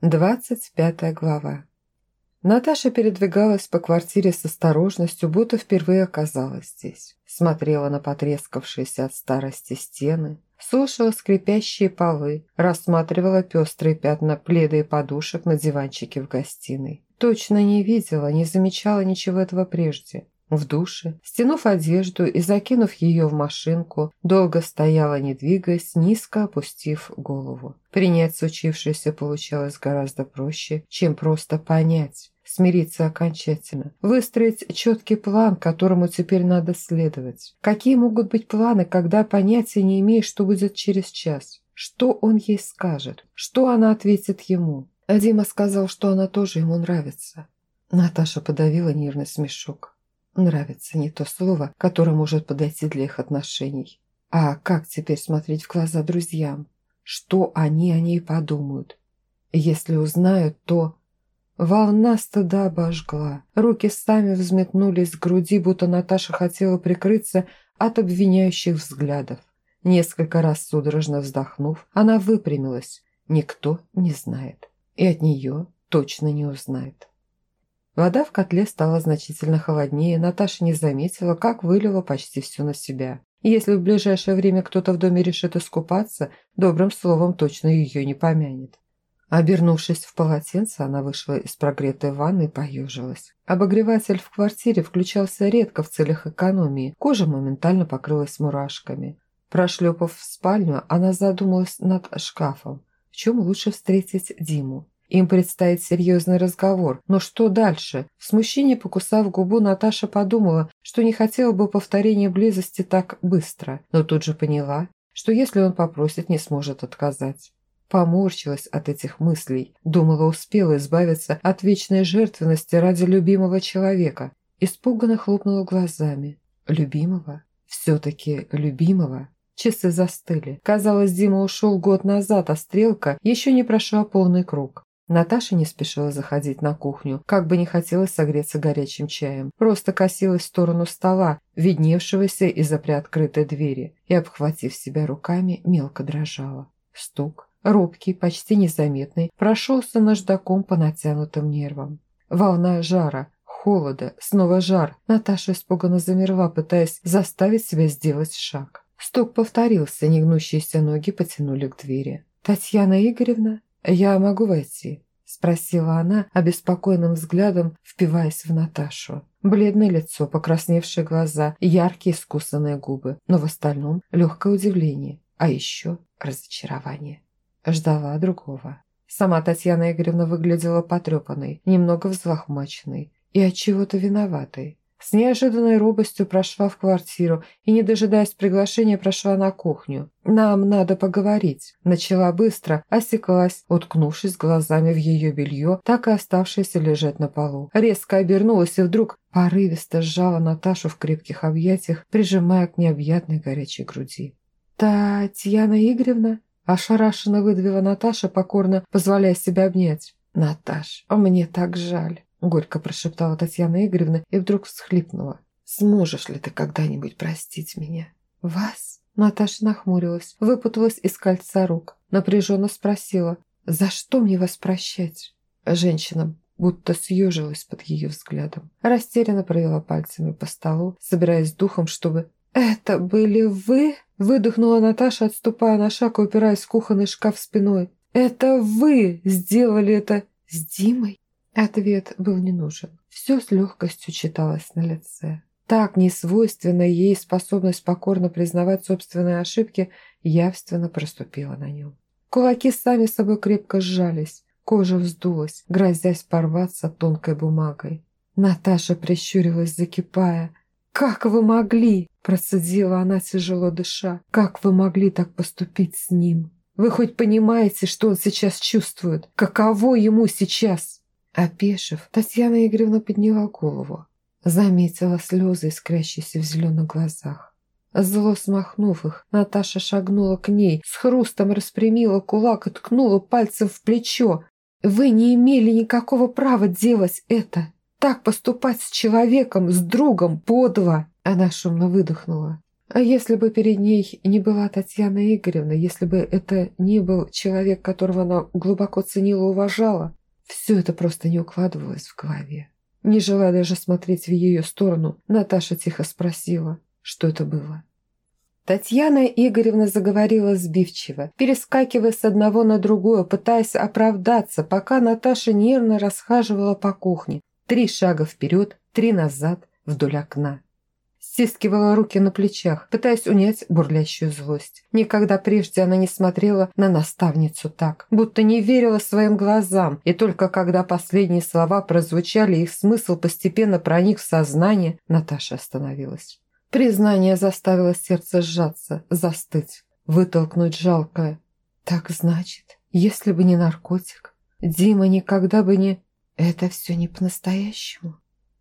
Двадцать пятая глава. Наташа передвигалась по квартире с осторожностью, будто впервые оказалась здесь. Смотрела на потрескавшиеся от старости стены, слушала скрипящие полы, рассматривала пестрые пятна пледа и подушек на диванчике в гостиной. Точно не видела, не замечала ничего этого прежде. В душе, стянув одежду и закинув ее в машинку, долго стояла, не двигаясь, низко опустив голову. Принять случившееся получалось гораздо проще, чем просто понять, смириться окончательно, выстроить четкий план, которому теперь надо следовать. Какие могут быть планы, когда понятия не имеешь, что будет через час? Что он ей скажет? Что она ответит ему? Дима сказал, что она тоже ему нравится. Наташа подавила нервный смешок. Нравится не то слово, которое может подойти для их отношений. А как теперь смотреть в глаза друзьям? Что они о ней подумают? Если узнают, то... Волна стыда обожгла. Руки сами взметнулись к груди, будто Наташа хотела прикрыться от обвиняющих взглядов. Несколько раз судорожно вздохнув, она выпрямилась. Никто не знает. И от нее точно не узнает. Вода в котле стала значительно холоднее, Наташа не заметила, как вылила почти все на себя. Если в ближайшее время кто-то в доме решит искупаться, добрым словом точно ее не помянет. Обернувшись в полотенце, она вышла из прогретой ванны и поежилась. Обогреватель в квартире включался редко в целях экономии, кожа моментально покрылась мурашками. Прошлепав в спальню, она задумалась над шкафом. В чем лучше встретить Диму? Им предстоит серьезный разговор. Но что дальше? В смущении покусав губу, Наташа подумала, что не хотела бы повторения близости так быстро, но тут же поняла, что если он попросит, не сможет отказать. Поморщилась от этих мыслей, думала, успела избавиться от вечной жертвенности ради любимого человека. Испуганно хлопнула глазами. Любимого? Все-таки любимого? Часы застыли. Казалось, Дима ушел год назад, а стрелка еще не прошла полный круг. Наташа не спешила заходить на кухню, как бы не хотелось согреться горячим чаем. Просто косилась в сторону стола, видневшегося из-за приоткрытой двери, и, обхватив себя руками, мелко дрожала. Стук, робкий, почти незаметный, прошелся наждаком по натянутым нервам. Волна жара, холода, снова жар. Наташа испуганно замерла, пытаясь заставить себя сделать шаг. Стук повторился, негнущиеся ноги потянули к двери. «Татьяна Игоревна?» «Я могу войти?» – спросила она, обеспокоенным взглядом впиваясь в Наташу. Бледное лицо, покрасневшие глаза, яркие скусанные губы, но в остальном легкое удивление, а еще разочарование. Ждала другого. Сама Татьяна Игоревна выглядела потрепанной, немного взлохмаченной и от чего-то виноватой. С неожиданной робостью прошла в квартиру и, не дожидаясь приглашения, прошла на кухню. «Нам надо поговорить», – начала быстро, осеклась, уткнувшись глазами в ее белье, так и оставшееся лежать на полу. Резко обернулась и вдруг порывисто сжала Наташу в крепких объятиях, прижимая к необъятной горячей груди. «Татьяна Игоревна?» – ошарашенно выдавила Наташа, покорно позволяя себя обнять. «Наташ, мне так жаль». – горько прошептала Татьяна Игоревна и вдруг всхлипнула. «Сможешь ли ты когда-нибудь простить меня?» «Вас?» Наташа нахмурилась, выпуталась из кольца рук, напряженно спросила, «За что мне вас прощать?» Женщина будто съежилась под ее взглядом. Растерянно провела пальцами по столу, собираясь духом, чтобы... «Это были вы?» Выдохнула Наташа, отступая на шаг и упираясь в кухонный шкаф спиной. «Это вы сделали это с Димой?» Ответ был не нужен. Все с легкостью читалось на лице. Так несвойственная ей способность покорно признавать собственные ошибки явственно проступила на нем. Кулаки сами собой крепко сжались, кожа вздулась, грозясь порваться тонкой бумагой. Наташа прищурилась, закипая. «Как вы могли?» – процедила она, тяжело дыша. «Как вы могли так поступить с ним? Вы хоть понимаете, что он сейчас чувствует? Каково ему сейчас?» Опешив, Татьяна Игоревна подняла голову. Заметила слезы, искрящиеся в зеленых глазах. Зло смахнув их, Наташа шагнула к ней, с хрустом распрямила кулак и ткнула пальцем в плечо. «Вы не имели никакого права делать это! Так поступать с человеком, с другом, подло!» Она шумно выдохнула. А если бы перед ней не была Татьяна Игоревна, если бы это не был человек, которого она глубоко ценила и уважала, все это просто не укладывалось в голове. Не желая даже смотреть в ее сторону, Наташа тихо спросила, что это было. Татьяна Игоревна заговорила сбивчиво, перескакивая с одного на другое, пытаясь оправдаться, пока Наташа нервно расхаживала по кухне. Три шага вперед, три назад, вдоль окна. Стискивала руки на плечах, пытаясь унять бурлящую злость. Никогда прежде она не смотрела на наставницу так, будто не верила своим глазам, и только когда последние слова прозвучали, их смысл постепенно проник в сознание, Наташа остановилась. Признание заставило сердце сжаться, застыть, вытолкнуть жалкое. Так значит, если бы не наркотик, Дима никогда бы не... Это все не по-настоящему.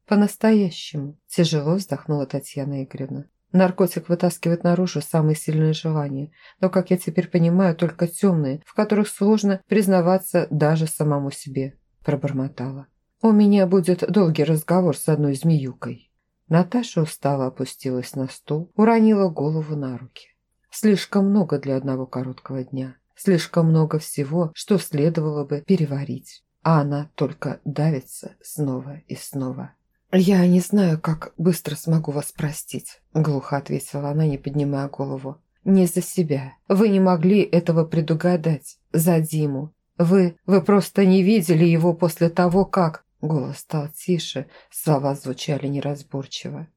По-настоящему. Тяжело вздохнула Татьяна Игоревна. Наркотик вытаскивает наружу самые сильные желания, но, как я теперь понимаю, только темные, в которых сложно признаваться даже самому себе, пробормотала. У меня будет долгий разговор с одной змеюкой. Наташа устало опустилась на стул, уронила голову на руки. Слишком много для одного короткого дня. Слишком много всего, что следовало бы переварить. А она только давится снова и снова. «Я не знаю, как быстро смогу вас простить», – глухо ответила она, не поднимая голову. «Не за себя. Вы не могли этого предугадать. За Диму. Вы... вы просто не видели его после того, как... Голос стал тише, слова звучали неразборчиво.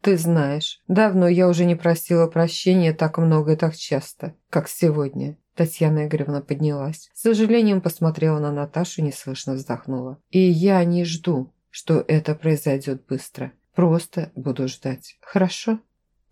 «Ты знаешь, давно я уже не просила прощения так много и так часто, как сегодня». Татьяна Игоревна поднялась. С сожалением посмотрела на Наташу и неслышно вздохнула. «И я не жду, что это произойдет быстро. Просто буду ждать. Хорошо?»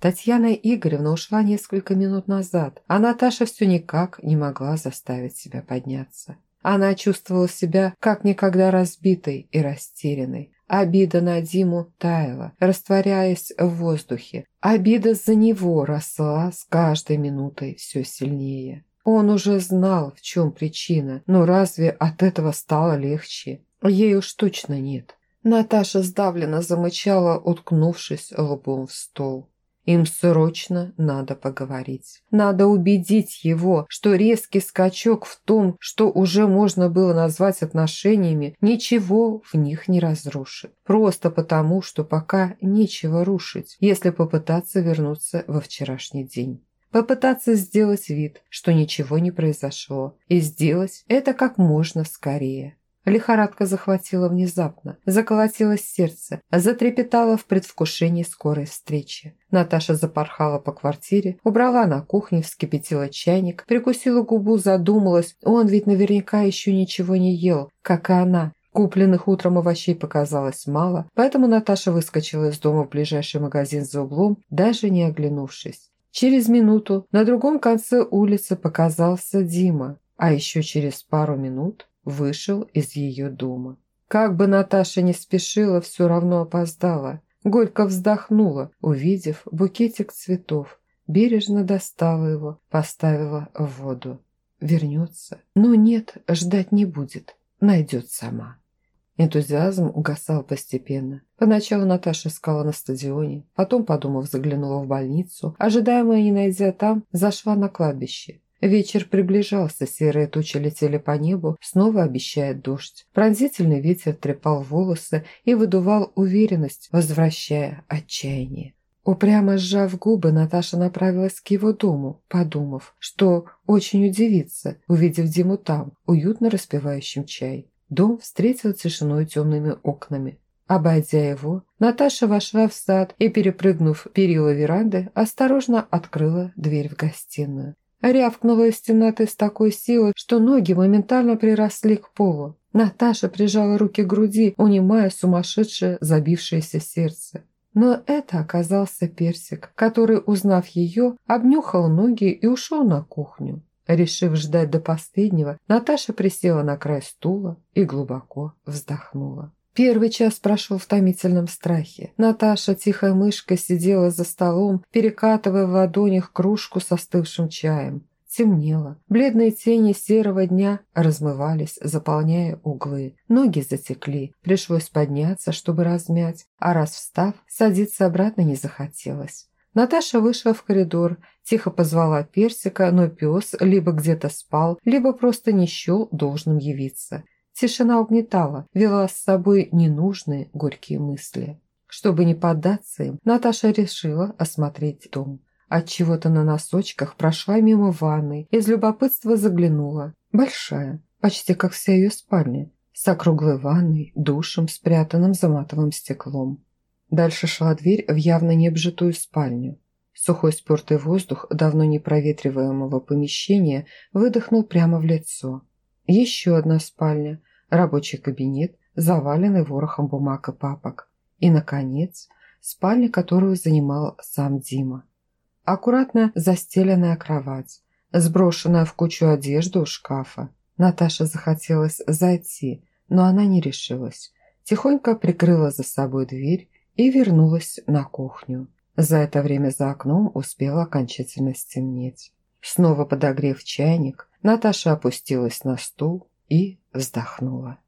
Татьяна Игоревна ушла несколько минут назад, а Наташа все никак не могла заставить себя подняться. Она чувствовала себя как никогда разбитой и растерянной. Обида на Диму таяла, растворяясь в воздухе. Обида за него росла с каждой минутой все сильнее. Он уже знал, в чем причина, но разве от этого стало легче? Ей уж точно нет. Наташа сдавленно замычала, уткнувшись лбом в стол. Им срочно надо поговорить. Надо убедить его, что резкий скачок в том, что уже можно было назвать отношениями, ничего в них не разрушит. Просто потому, что пока нечего рушить, если попытаться вернуться во вчерашний день. Попытаться сделать вид, что ничего не произошло, и сделать это как можно скорее. Лихорадка захватила внезапно, заколотилось сердце, затрепетало в предвкушении скорой встречи. Наташа запорхала по квартире, убрала на кухне, вскипятила чайник, прикусила губу, задумалась. Он ведь наверняка еще ничего не ел, как и она. Купленных утром овощей показалось мало, поэтому Наташа выскочила из дома в ближайший магазин за углом, даже не оглянувшись. Через минуту на другом конце улицы показался Дима, а еще через пару минут вышел из ее дома. Как бы Наташа не спешила, все равно опоздала. Горько вздохнула, увидев букетик цветов. Бережно достала его, поставила в воду. Вернется. Но нет, ждать не будет. Найдет сама. Энтузиазм угасал постепенно. Поначалу Наташа искала на стадионе, потом, подумав, заглянула в больницу. Ожидаемая не найдя там, зашла на кладбище. Вечер приближался, серые тучи летели по небу, снова обещая дождь. Пронзительный ветер трепал волосы и выдувал уверенность, возвращая отчаяние. Упрямо сжав губы, Наташа направилась к его дому, подумав, что очень удивится, увидев Диму там, уютно распивающим чай. Дом встретил тишиной темными окнами. Обойдя его, Наташа вошла в сад и, перепрыгнув перила веранды, осторожно открыла дверь в гостиную. Рявкнула темноты с такой силой, что ноги моментально приросли к полу. Наташа прижала руки к груди, унимая сумасшедшее забившееся сердце. Но это оказался персик, который, узнав ее, обнюхал ноги и ушел на кухню. Решив ждать до последнего, Наташа присела на край стула и глубоко вздохнула. Первый час прошел в томительном страхе. Наташа, тихой мышкой, сидела за столом, перекатывая в ладонях кружку с остывшим чаем. Темнело. Бледные тени серого дня размывались, заполняя углы. Ноги затекли. Пришлось подняться, чтобы размять. А раз встав, садиться обратно не захотелось. Наташа вышла в коридор, тихо позвала Персика, но пес либо где-то спал, либо просто не счел должным явиться. Тишина угнетала, вела с собой ненужные горькие мысли. Чтобы не поддаться им, Наташа решила осмотреть дом. Отчего-то на носочках прошла мимо ванной, из любопытства заглянула. Большая, почти как вся ее спальня, с округлой ванной, душем, спрятанным за матовым стеклом. Дальше шла дверь в явно необжитую спальню. Сухой спертый воздух давно не проветриваемого помещения выдохнул прямо в лицо. Еще одна спальня, рабочий кабинет, заваленный ворохом бумаг и папок. И, наконец, спальня, которую занимал сам Дима. Аккуратно застеленная кровать, сброшенная в кучу одежды у шкафа. Наташе захотелось зайти, но она не решилась. Тихонько прикрыла за собой дверь и вернулась на кухню. За это время за окном успела окончательно стемнеть. Снова подогрев чайник, Наташа опустилась на стул и вздохнула.